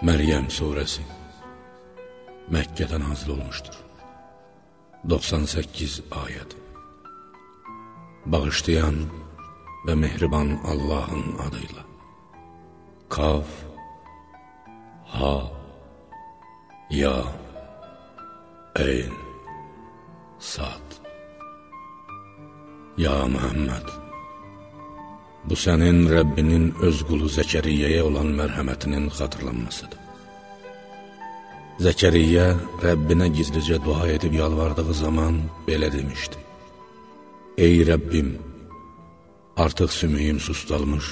Məryəm surəsi Məkkədə nazil olmuşdur. 98 ayəd Bağışlayan və mehriban Allahın adıyla. Kaf Ha Ya Eyn Sad Ya Muhammed Bu sənin Rəbbinin öz qulu Zəkəriyyəyə olan mərhəmətinin xatırlanmasıdır. Zəkəriyyə Rəbbinə gizlicə dua edib yalvardığı zaman belə demişdi. Ey Rəbbim, artıq sümüyüm sustalmış,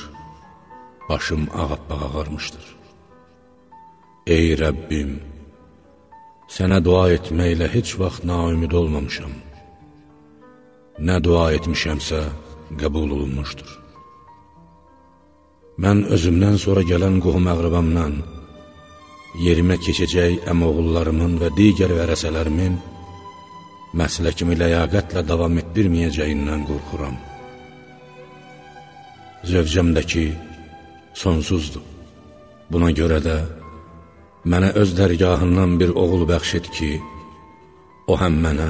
başım ağappaq ağarmışdır. Ey Rəbbim, sənə dua etməklə heç vaxt naümid olmamışam. Nə dua etmişəmsə, qəbul olunmuşdur. Mən özümdən sonra gələn qohum əqrəbamdan, yerimə keçəcək əmoğullarımın və digər vərəsələrimin məsləkimi ləyaqətlə davam etdirməyəcəyindən qorxuram. Zövcəmdəki sonsuzdur. Buna görə də mənə öz dərgahından bir oğul bəxş et ki, o həm mənə,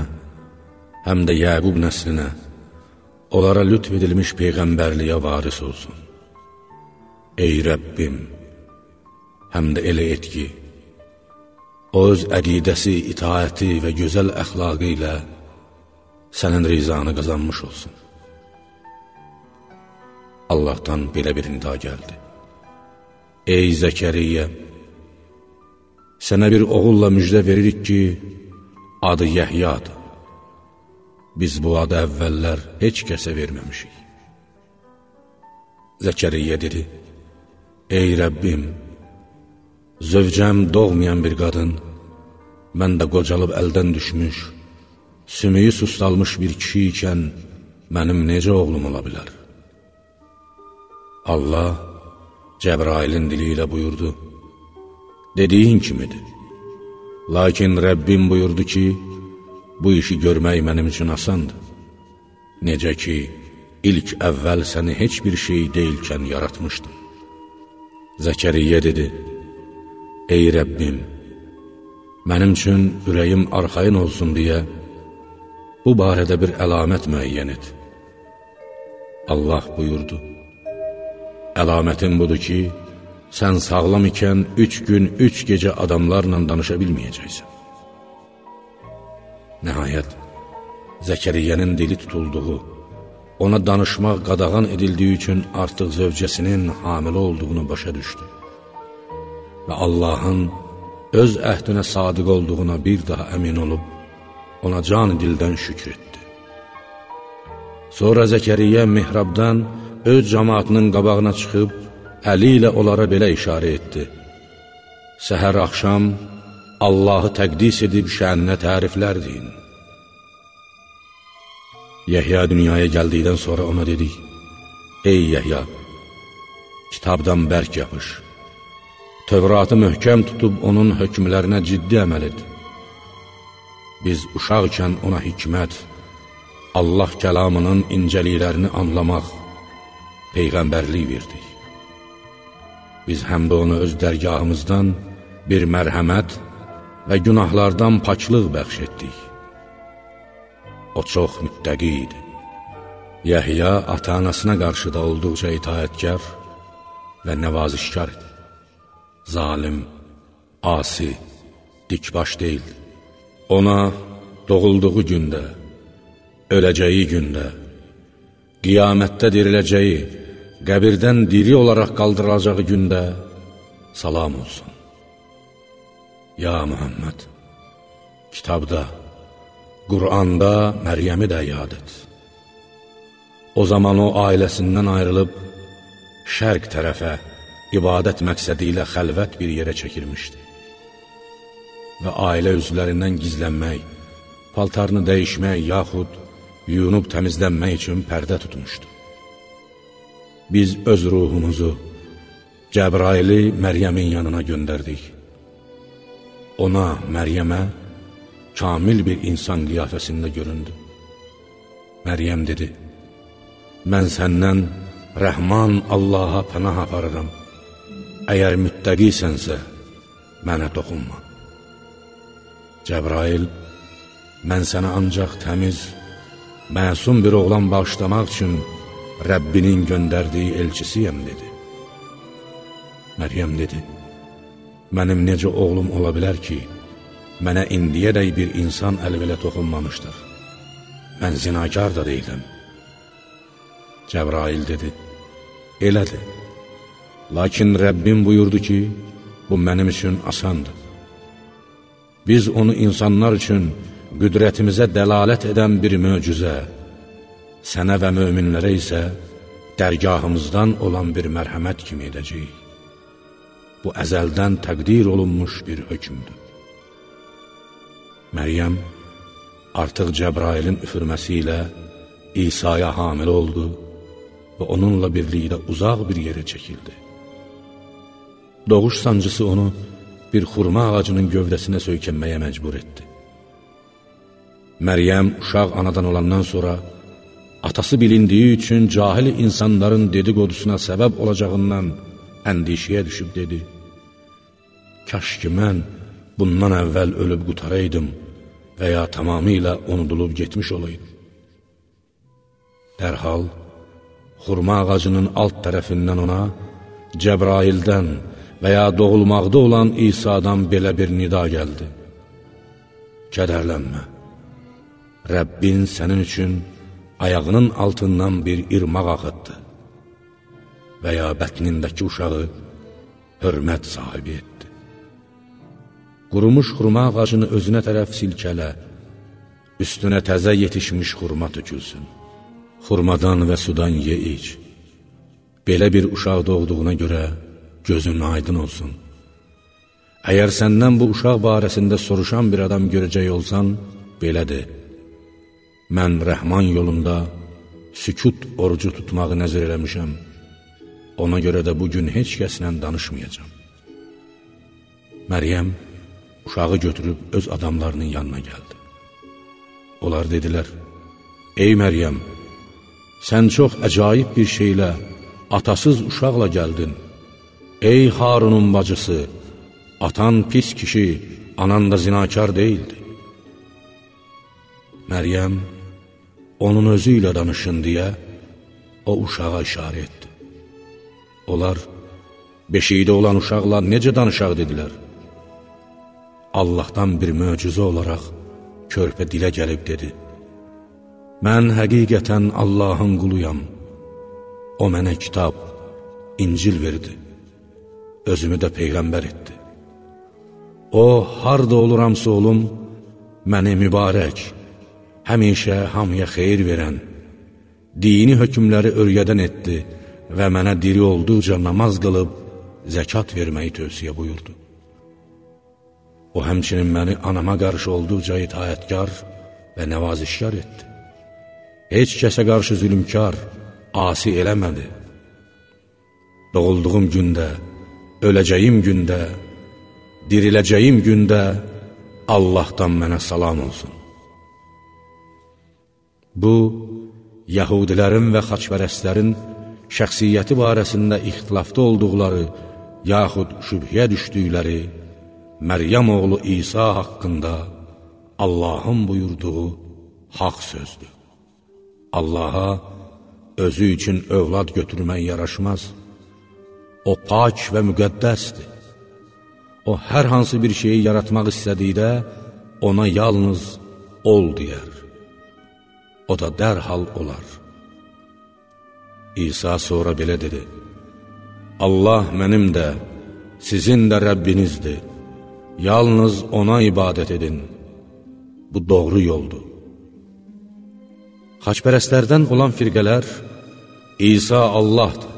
həm də Yəqub nəslinə, onlara lütf edilmiş Peyğəmbərliyə varis olsun. Ey Rəbbim, həm də elə et ki, öz əqidəsi, itaəti və gözəl əxlaqı ilə sənin rizanı qazanmış olsun. Allahdan belə bir nida gəldi. Ey Zəkəriyyə, sənə bir oğulla müjdə veririk ki, adı Yəhyadır. Biz bu adı əvvəllər heç kəsə verməmişik. Zəkəriyyə dedi, Ey Rəbbim, zövcəm doğmayan bir qadın, mən də qocalıb əldən düşmüş, sümüyü sustalmış bir kişi ikən mənim necə oğlum ola bilər? Allah Cəbrailin dili ilə buyurdu, dediyin kimidir. Lakin Rəbbim buyurdu ki, bu işi görmək mənim üçün asandır. Necə ki, ilk əvvəl səni heç bir şey deyilkən yaratmışdım. Zəkəriyyə dedi, Ey Rəbbim, mənim üçün ürəyim arxayın olsun deyə, bu barədə bir əlamət müəyyən et. Allah buyurdu, Əlamətin budur ki, sən sağlam ikən üç gün, üç gecə adamlarla danışa bilməyəcəksən. Nəhayət, Zəkəriyyənin dili tutulduğu, ona danışmaq qadağan edildiyi üçün artıq zövcəsinin hamilə olduğunu başa düşdü. Və Allahın öz əhdinə sadiq olduğuna bir daha əmin olub, ona can dildən şükür etdi. Sonra Zəkəriyyə mihrabdan öz cəmaatının qabağına çıxıb, əli ilə onlara belə işarə etdi. Səhər axşam Allahı təqdis edib şəninə təriflər deyin. Yəhya dünyaya gəldikdən sonra ona dedik, Ey Yəhya, kitabdan bərk yapış, Tövratı möhkəm tutub onun hökmlərinə ciddi əməl et. Biz uşaq ikən ona hikmət, Allah kəlamının incəliklərini anlamaq, Peyğəmbərlik verdik. Biz həm də ona öz dərgahımızdan bir mərhəmət və günahlardan paklıq bəxş etdik. O çox müttəqi idi. Yəhya ata-anasına qarşı da olduqca itaətkar və nəvazişkar idi. Zalim, asi, dikbaş deyildi. Ona doğulduğu gündə, öləcəyi gündə, qiyamətdə diriləcəyi, qəbirdən diri olaraq qaldırılacağı gündə salam olsun. Ya Muhammed, kitabda, Quranda Məryəmi də yad et. O zaman o ailəsindən ayrılıb, şərq tərəfə ibadət məqsədi ilə xəlvət bir yerə çəkilmişdi. Və ailə üzvlərindən gizlənmək, paltarını dəyişmək yaxud yuyunub təmizlənmək üçün pərdə tutmuşdu. Biz öz ruhumuzu Cəbraili Məryəmin yanına göndərdik. Ona, Məryəmə, kamil bir insan qiyafəsində göründü. Məryəm dedi, mən səndən rəhman Allaha pənah aparıram. Əgər müttəqisənsə, mənə toxunma. Cəbrail, mən sənə ancaq təmiz, məsum bir oğlan bağışlamaq üçün Rəbbinin göndərdiyi elçisiyəm, dedi. Məryəm dedi, mənim necə oğlum ola bilər ki, mənə indiyədək bir insan əl belə toxunmamışdır. Mən zinakar da deyiləm. Cəbrail dedi, elədir. Lakin Rəbbim buyurdu ki, bu mənim üçün asandır. Biz onu insanlar üçün qüdrətimizə dəlalət edən bir möcüzə, sənə və möminlərə isə dərgahımızdan olan bir mərhəmət kimi edəcəyik. Bu əzəldən təqdir olunmuş bir hökmdür. Məryəm artıq Cəbrailin üfürməsi ilə İsa'ya hamil oldu və onunla birlikdə uzaq bir yerə çəkildi. Doğuş sancısı onu bir xurma ağacının gövdəsinə söykənməyə məcbur etdi. Məryəm uşaq anadan olandan sonra atası bilindiyi üçün cahil insanların dediqodusuna səbəb olacağından əndişiyə düşüb dedi, Kaş ki, mən bundan əvvəl ölüb qutaraydım və ya tamamilə unudulub getmiş olaydım. Dərhal, xurma ağacının alt tərəfindən ona Cəbraildən və ya doğulmaqda olan İsa'dan belə bir nida gəldi. Kədərlənmə, Rəbbin sənin üçün ayağının altından bir irmaq axıtdı və ya bətnindəki uşağı hörmət sahibi etdi. Qurumuş xurma ağacını özünə tərəf silkələ, üstünə təzə yetişmiş xurma tökülsün. Xurmadan və sudan ye iç. Belə bir uşaq doğduğuna görə, gözün aydın olsun. Əgər səndən bu uşaq barəsində soruşan bir adam görəcək olsan, belədir. Mən rəhman yolunda sükut orucu tutmağı nəzir eləmişəm. Ona görə də bugün heç kəslə danışmayacam. Məryəm uşağı götürüb öz adamlarının yanına gəldi. Onlar dedilər, Ey Məryəm, sən çox əcaib bir şeylə, atasız uşaqla gəldin. Ey Harunun bacısı, atan pis kişi, anan da zinakar deyildi. Məryəm, onun özü ilə danışın deyə, o uşağa işarə etdi. Onlar, beşikdə olan uşaqlar necə danışaq dedilər. Allahdan bir möcüzə olaraq körpə dilə gəlib dedi, Mən həqiqətən Allahın quluyam, o mənə kitab, İncil verdi özümü də Peyğəmbər etdi. O, harda oluramsa olum, məni mübarək, həmişə hamıya xeyir verən, dini hökmləri örgədən etdi və mənə diri olduqca namaz qılıb, zəkat verməyi tövsiyə buyurdu. O, həmçinin məni anama qarşı olduqca itayətkar və nəvazişkar etdi. Heç kəsə qarşı zülümkar, asi eləmədi. Doğulduğum gündə, öləcəyim gündə, diriləcəyim gündə Allahdan mənə salam olsun. Bu, Yahudilərin və xaçpərəstlərin şəxsiyyəti barəsində ixtilafda olduqları, yaxud şübhəyə düşdükləri Məryəm oğlu İsa haqqında Allahın buyurduğu haqq sözdür. Allaha özü üçün övlad götürmək yaraşmaz. O pak və müqəddəsdir. O, hər hansı bir şeyi yaratmaq istədikdə, ona yalnız ol deyər. O da dərhal olar. İsa sonra belə dedi, Allah mənim də, sizin də Rəbbinizdir. Yalnız ona ibadət edin. Bu doğru yoldur. Xaçpərəstlərdən olan firqələr İsa Allahdır,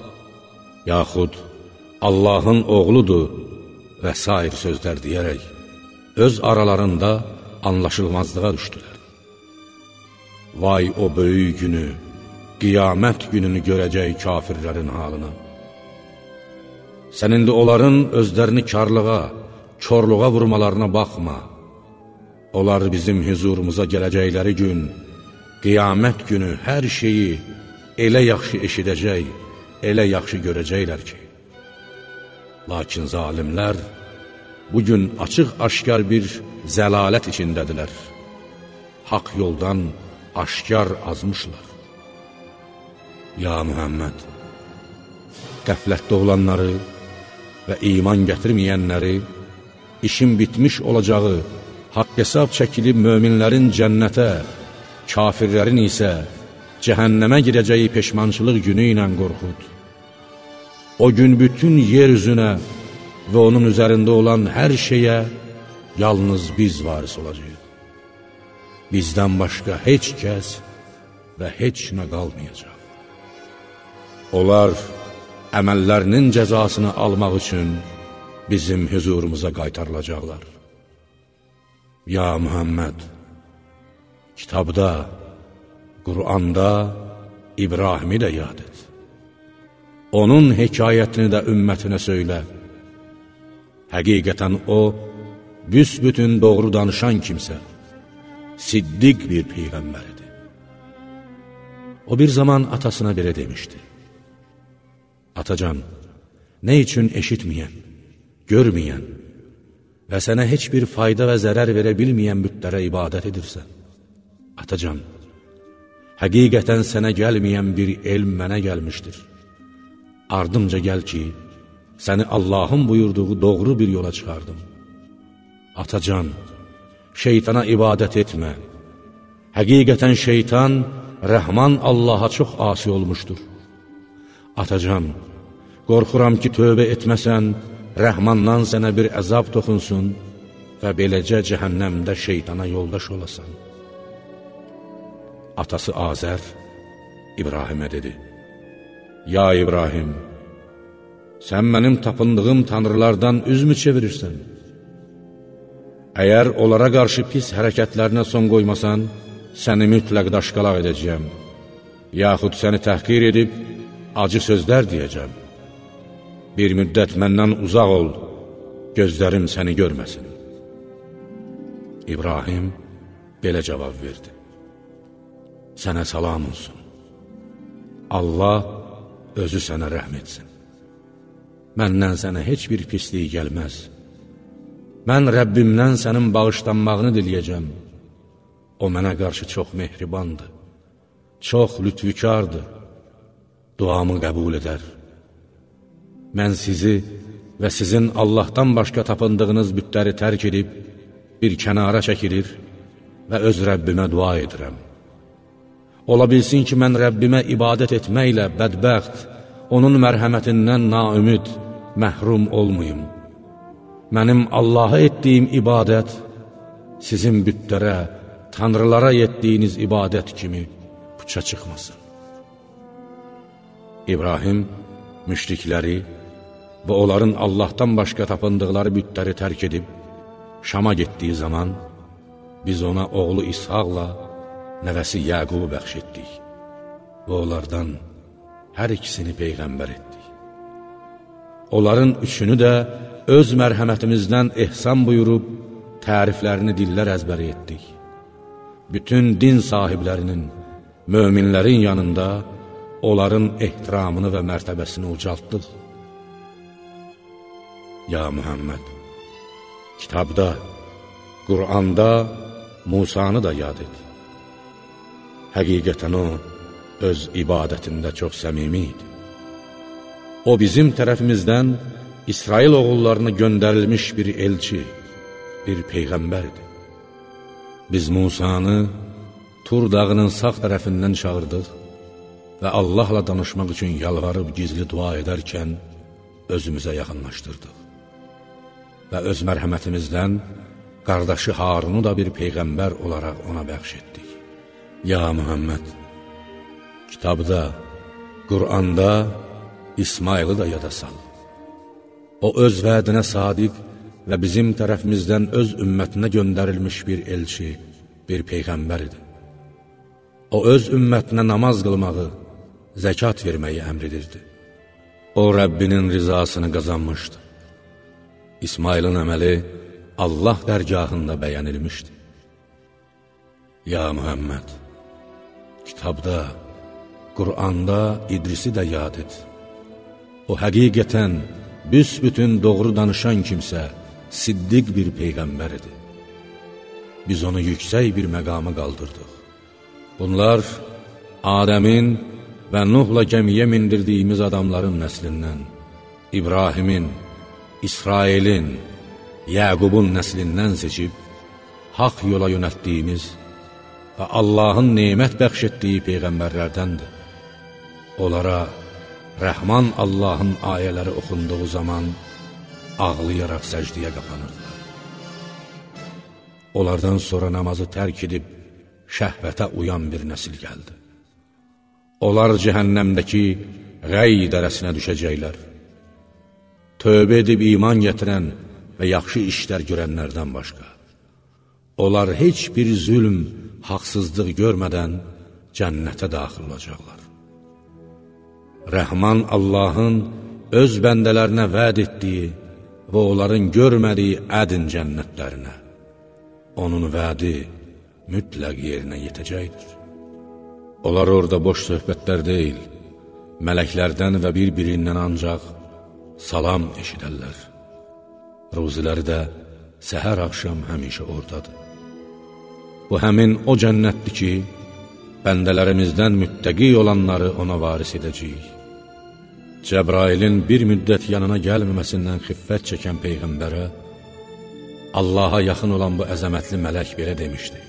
yaxud Allahın oğludur və s. sözlər deyərək, öz aralarında anlaşılmazlığa düşdülər. Vay o böyük günü, qiyamət gününü görəcək kafirlərin halına. Sən indi onların özlərini karlığa, körluğa vurmalarına baxma. Onlar bizim hüzurumuza gələcəkləri gün, qiyamət günü hər şeyi elə yaxşı eşidəcək, elə yaxşı görəcəklər ki, Lakin zalimlər bugün açıq-aşkar bir zəlalət içindədirlər. Haqq yoldan aşkar azmışlar. Ya Mühəmməd, qəflətdə olanları və iman gətirməyənləri, işin bitmiş olacağı, haqq hesab çəkilib möminlərin cənnətə, kafirlərin isə cəhənnəmə girəcəyi peşmançılıq günü ilə qorxud. O gün bütün yer üzünə və onun üzərində olan hər şeyə yalnız biz varis olacaq. Bizdən başqa heç kəs və heç nə qalmayacaq. Onlar əməllərinin cəzasını almaq üçün bizim hüzurumuza qaytarılacaqlar. Ya Muhammed, kitabda, Quranda İbrahimi də yad et. Onun hekayətini də ümmətinə söylə. Həqiqətən o, büsbütün doğru danışan kimsə, siddiq bir peyğəmbəridir. O bir zaman atasına belə demişdi. Atacan, nə üçün eşitməyən, görməyən və sənə heç bir fayda və zərər verə bilməyən bütlərə ibadət edirsən? Atacan, həqiqətən sənə gəlməyən bir elm mənə gəlmişdir. Ardımca gəl ki, səni Allahın buyurduğu doğru bir yola çıxardım. Atacan, şeytana ibadət etmə. Həqiqətən şeytan, rəhman Allaha çox asi olmuşdur. Atacan, qorxuram ki, tövbə etməsən, rəhmandan sənə bir əzab toxunsun və beləcə cəhənnəmdə şeytana yoldaş olasan. Atası Azər İbrahimə dedi, Ya İbrahim, sən mənim tapındığım tanrılardan üzmü çevirirsən? Əgər onlara qarşı pis hərəkətlərinə son qoymasan, səni mütləq daşqalaq edəcəyəm, yaxud səni təhqir edib, acı sözlər deyəcəm. Bir müddət məndən uzaq ol, gözlərim səni görməsin. İbrahim belə cavab verdi. Sənə salam olsun. Allah özü sənə rəhm etsin. Məndən sənə heç bir pislik gəlməz. Mən Rəbbimdən sənin bağışlanmağını diləyəcəm. O mənə qarşı çox mehribandır, çox lütfükardır duamı qəbul edər. Mən sizi və sizin Allahdan başqa tapındığınız bütləri tərk edib, bir kənara çəkilir və öz Rəbbimə dua edirəm. Ola bilsin ki, mən Rəbbimə ibadət etməklə bədbəxt, onun mərhəmətindən naümid, məhrum olmayım. Mənim Allaha etdiyim ibadət, sizin bütlərə, tanrılara etdiyiniz ibadət kimi puça çıxmasın. İbrahim müşrikləri və onların Allahdan başqa tapındıqları bütləri tərk edib, Şama getdiyi zaman biz ona oğlu İshaqla nəvəsi Yəqubu bəxş etdik və onlardan hər ikisini Peyğəmbər etdik. Onların üçünü də öz mərhəmətimizdən ehsan buyurub, təriflərini dillər əzbəri etdik. Bütün din sahiblərinin, möminlərin yanında onların ehtiramını və mərtəbəsini ucaltdıq. Ya Mühəmməd, kitabda, Quranda Musanı da yad et. Həqiqətən o, öz ibadətində çox səmimi idi. O, bizim tərəfimizdən İsrail oğullarına göndərilmiş bir elçi, bir peyğəmbərdir. Biz Musanı Tur dağının sağ tərəfindən çağırdıq və Allahla danışmaq üçün yalvarıb gizli dua edərkən özümüzə yaxınlaşdırdıq. Və öz mərhəmətimizdən qardaşı Harunu da bir peyğəmbər olaraq ona bəxş etdik. Ya Muhammed, kitabda, Quranda İsmailı da yada sal. O öz vədinə sadiq və bizim tərəfimizdən öz ümmətinə göndərilmiş bir elçi, bir peyğəmbərdir. O öz ümmətinə namaz qılmağı, zəkat verməyi əmr edirdi. O, Rəbbinin rizasını qazanmışdı. İsmailin əməli Allah dərgahında bəyənilmişdi. Ya Mühəmməd, kitabda, Quranda İdrisi də yad et. O, həqiqətən, büsbütün doğru danışan kimsə, siddiq bir peyğəmbər idi. Biz onu yüksək bir məqama qaldırdıq. Bunlar Adəmin və Nuhla gəmiyə mindirdiyimiz adamların nəslindən, İbrahimin, İsrailin, Yəqubun nəslindən seçib, haq yola yönətdiyimiz və Allahın neymət bəxş etdiyi peyğəmbərlərdəndir. Onlara Rəhman Allahın ayələri oxunduğu zaman ağlayaraq səcdiyə qapanırdılar. Onlardan sonra namazı tərk edib şəhvətə uyan bir nəsil gəldi. Onlar cəhənnəmdəki qəy dərəsinə düşəcəklər. Tövbə edib iman gətirən və yaxşı işlər görənlərdən başqa. Onlar heç bir zülm, haqsızlıq görmədən cənnətə daxil olacaqlar. Rəhman Allahın öz bəndələrinə vəd etdiyi və onların görmədiyi ədin cənnətlərinə, onun vədi mütləq yerinə yetəcəkdir. Onlar orada boş söhbətlər deyil, mələklərdən və bir-birindən ancaq salam eşidərlər. Ruziləri də səhər axşam həmişə oradadır. Bu həmin o cənnətdir ki, bəndələrimizdən müttəqi olanları ona varis edəcəyik. Cəbrailin bir müddət yanına gəlməməsindən xiffət çəkən Peyğəmbərə, Allaha yaxın olan bu əzəmətli mələk belə demişdi.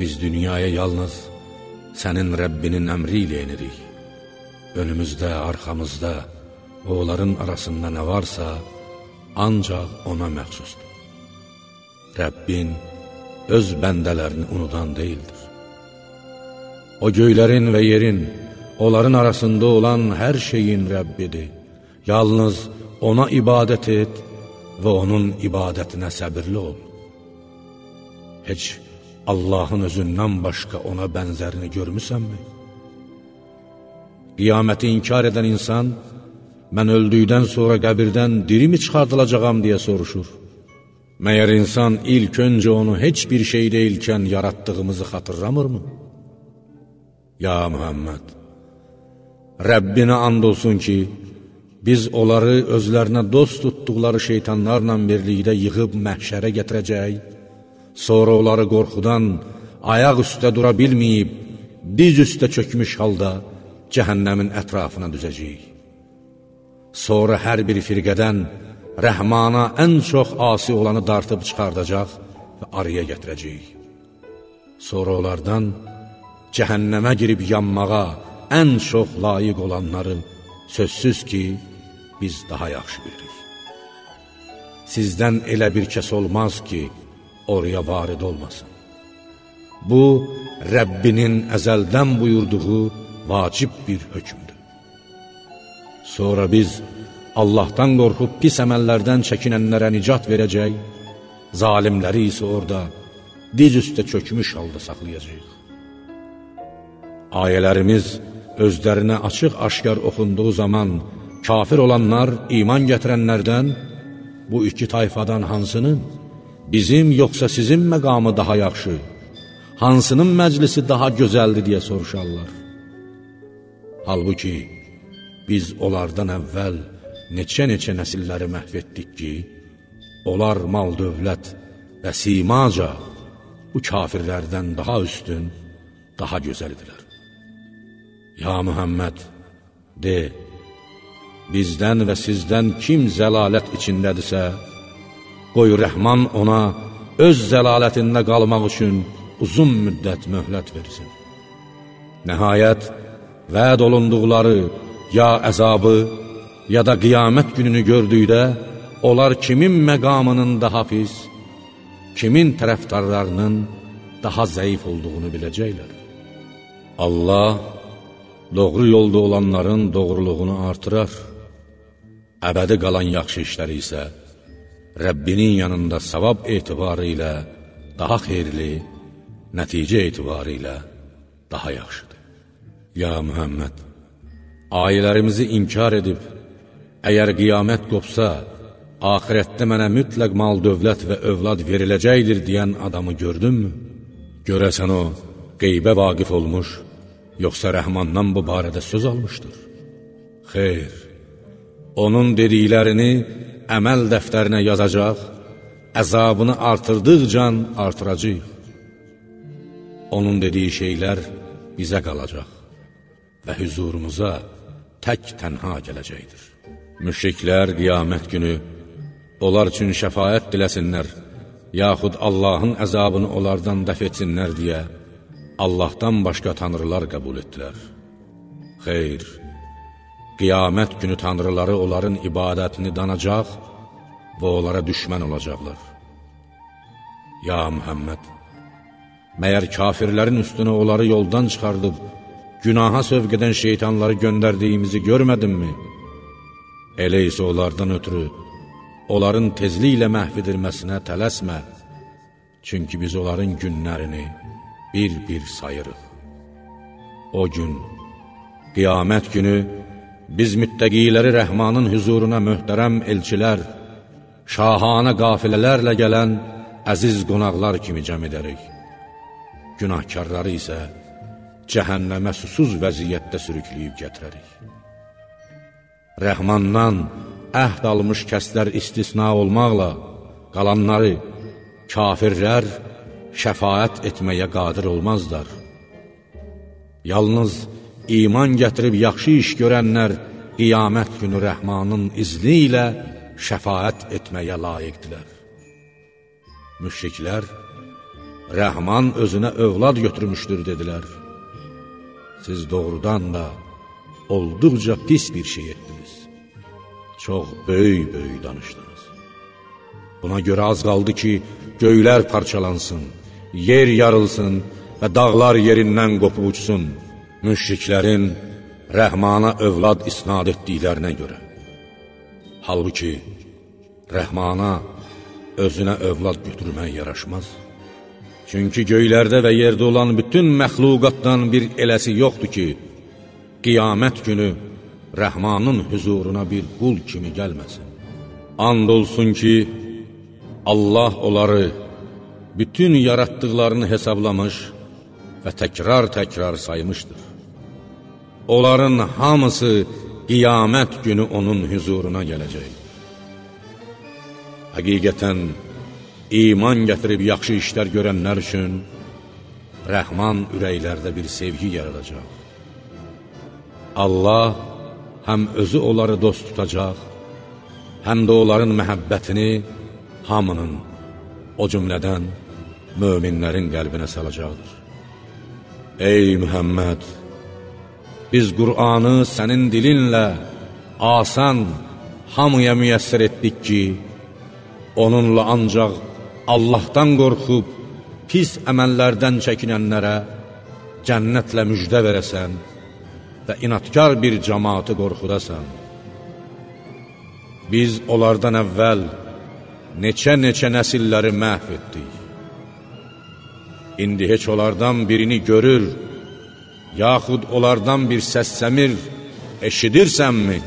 Biz dünyaya yalnız sənin Rəbbinin əmri ilə enirik. Önümüzdə, arxamızda və onların arasında nə varsa, ancaq ona məxsusdur. Rəbbin öz bəndələrini unudan deyildir. O göylərin və yerin, onların arasında olan hər şeyin Rəbbidir. Yalnız ona ibadət et və onun ibadətinə səbirli ol. Heç Allahın özündən başqa ona bənzərini görmüsənmi? Qiyaməti inkar edən insan, mən öldükdən sonra qəbirdən dirimi çıxardılacağam deyə soruşur. Məyər insan ilk öncə onu heç bir şey deyilkən yaratdığımızı xatırlamırmı? Ya Muhammed, Rəbbinə and olsun ki, biz onları özlərinə dost tutduqları şeytanlarla birlikdə yığıb məhşərə gətirəcək, sonra onları qorxudan ayaq üstə dura bilməyib, diz üstə çökmüş halda cəhənnəmin ətrafına düzəcəyik. Sonra hər bir firqədən rəhmana ən çox asi olanı dartıb çıxardacaq və araya gətirəcəyik. Sonra onlardan cəhənnəmə girib yanmağa ən çox layiq olanları sözsüz ki, biz daha yaxşı bilirik. Sizdən elə bir kəs olmaz ki, oraya varid olmasın. Bu, Rəbbinin əzəldən buyurduğu vacib bir hökmdür. Sonra biz Allahdan qorxub pis əməllərdən çəkinənlərə nicat verəcək, zalimləri isə orada diz üstə çökmüş halda saxlayacaq. Ayələrimiz özlərinə açıq-aşkar oxunduğu zaman kafir olanlar iman gətirənlərdən bu iki tayfadan hansının bizim yoxsa sizin məqamı daha yaxşı, hansının məclisi daha gözəldir deyə soruşarlar. Halbuki biz onlardan əvvəl neçə-neçə nəsilləri məhv etdik ki, onlar mal dövlət və simaca bu kafirlərdən daha üstün, daha gözəl idilər. Ya Mühəmməd, de, bizdən və sizdən kim zəlalət içindədirsə, qoy rəhman ona öz zəlalətində qalmaq üçün uzun müddət möhlət versin. Nəhayət, vəd olunduqları ya əzabı, ya da qiyamət gününü gördükdə, onlar kimin məqamının daha pis, kimin tərəfdarlarının daha zəif olduğunu biləcəklər. Allah doğru yolda olanların doğruluğunu artırar, əbədi qalan yaxşı işləri isə Rəbbinin yanında savab etibarı ilə daha xeyirli, nəticə etibarı ilə daha yaxşıdır. Ya Mühəmməd, ayələrimizi inkar edib, Əgər qiyamət qopsa, axirətdə mənə mütləq mal, dövlət və övlad veriləcəkdir deyən adamı gördünmü? Görəsən o, qeybə vaqif olmuş, yoxsa rəhmandan bu barədə söz almışdır? Xeyr, onun dediklərini əməl dəftərinə yazacaq, əzabını artırdıqca artıracaq. Onun dediyi şeylər bizə qalacaq və hüzurumuza tək tənha gələcəkdir. Müşriklər qiyamət günü onlar üçün şəfayət diləsinlər, yaxud Allahın əzabını onlardan dəf etsinlər deyə Allahdan başqa tanrılar qəbul etdilər. Xeyr, qiyamət günü tanrıları onların ibadətini danacaq və onlara düşmən olacaqlar. Ya Mühəmməd, məyər kafirlərin üstünə onları yoldan çıxardıb, günaha sövq edən şeytanları göndərdiyimizi görmədinmi? Elə isə onlardan ötürü, onların tezliklə məhv edilməsinə tələsmə, çünki biz onların günlərini bir-bir sayırıq. O gün, qiyamət günü, biz müttəqiləri rəhmanın hüzuruna möhtərəm elçilər, şahanə qafilələrlə gələn əziz qonaqlar kimi cəm edərik. Günahkarları isə cəhənnəmə susuz vəziyyətdə sürükləyib gətirərik. Rəhmandan əhd almış kəslər istisna olmaqla, qalanları, kafirlər şəfayət etməyə qadir olmazlar. Yalnız iman gətirib yaxşı iş görənlər qiyamət günü rəhmanın izni ilə şəfayət etməyə layiqdilər. Müşriklər, rəhman özünə övlad götürmüşdür, dedilər. Siz doğrudan da olduqca pis bir şey etdiniz. Çox böyük-böyük danışdınız. Buna görə az qaldı ki, göylər parçalansın, yer yarılsın və dağlar yerindən qopub uçsun müşriklərin rəhmana övlad isnad etdiklərinə görə. Halbuki, rəhmana özünə övlad götürmək yaraşmaz. Çünki göylərdə və yerdə olan bütün məxluqatdan bir eləsi yoxdur ki, qiyamət günü rəhmanın hüzuruna bir qul kimi gəlməsin. And olsun ki, Allah onları bütün yaratdıqlarını hesablamış və təkrar-təkrar saymışdır. Onların hamısı qiyamət günü onun hüzuruna gələcək. Həqiqətən, iman gətirib yaxşı işlər görənlər üçün rəhman ürəklərdə bir sevgi yaradacaq. Allah həm özü onları dost tutacaq, həm də onların məhəbbətini hamının, o cümlədən möminlərin qəlbinə salacaqdır. Ey Mühəmməd! Biz Qur'anı sənin dilinlə asan, hamıya müyəssər etdik ki, onunla ancaq Allahdan qorxub, pis əməllərdən çəkinənlərə cənnətlə müjdə verəsən və inatkar bir cəmaatı qorxudasan. Biz onlardan əvvəl neçə-neçə nəsilləri məhv etdik. İndi heç onlardan birini görür, yaxud onlardan bir səssəmir, eşidirsənmi?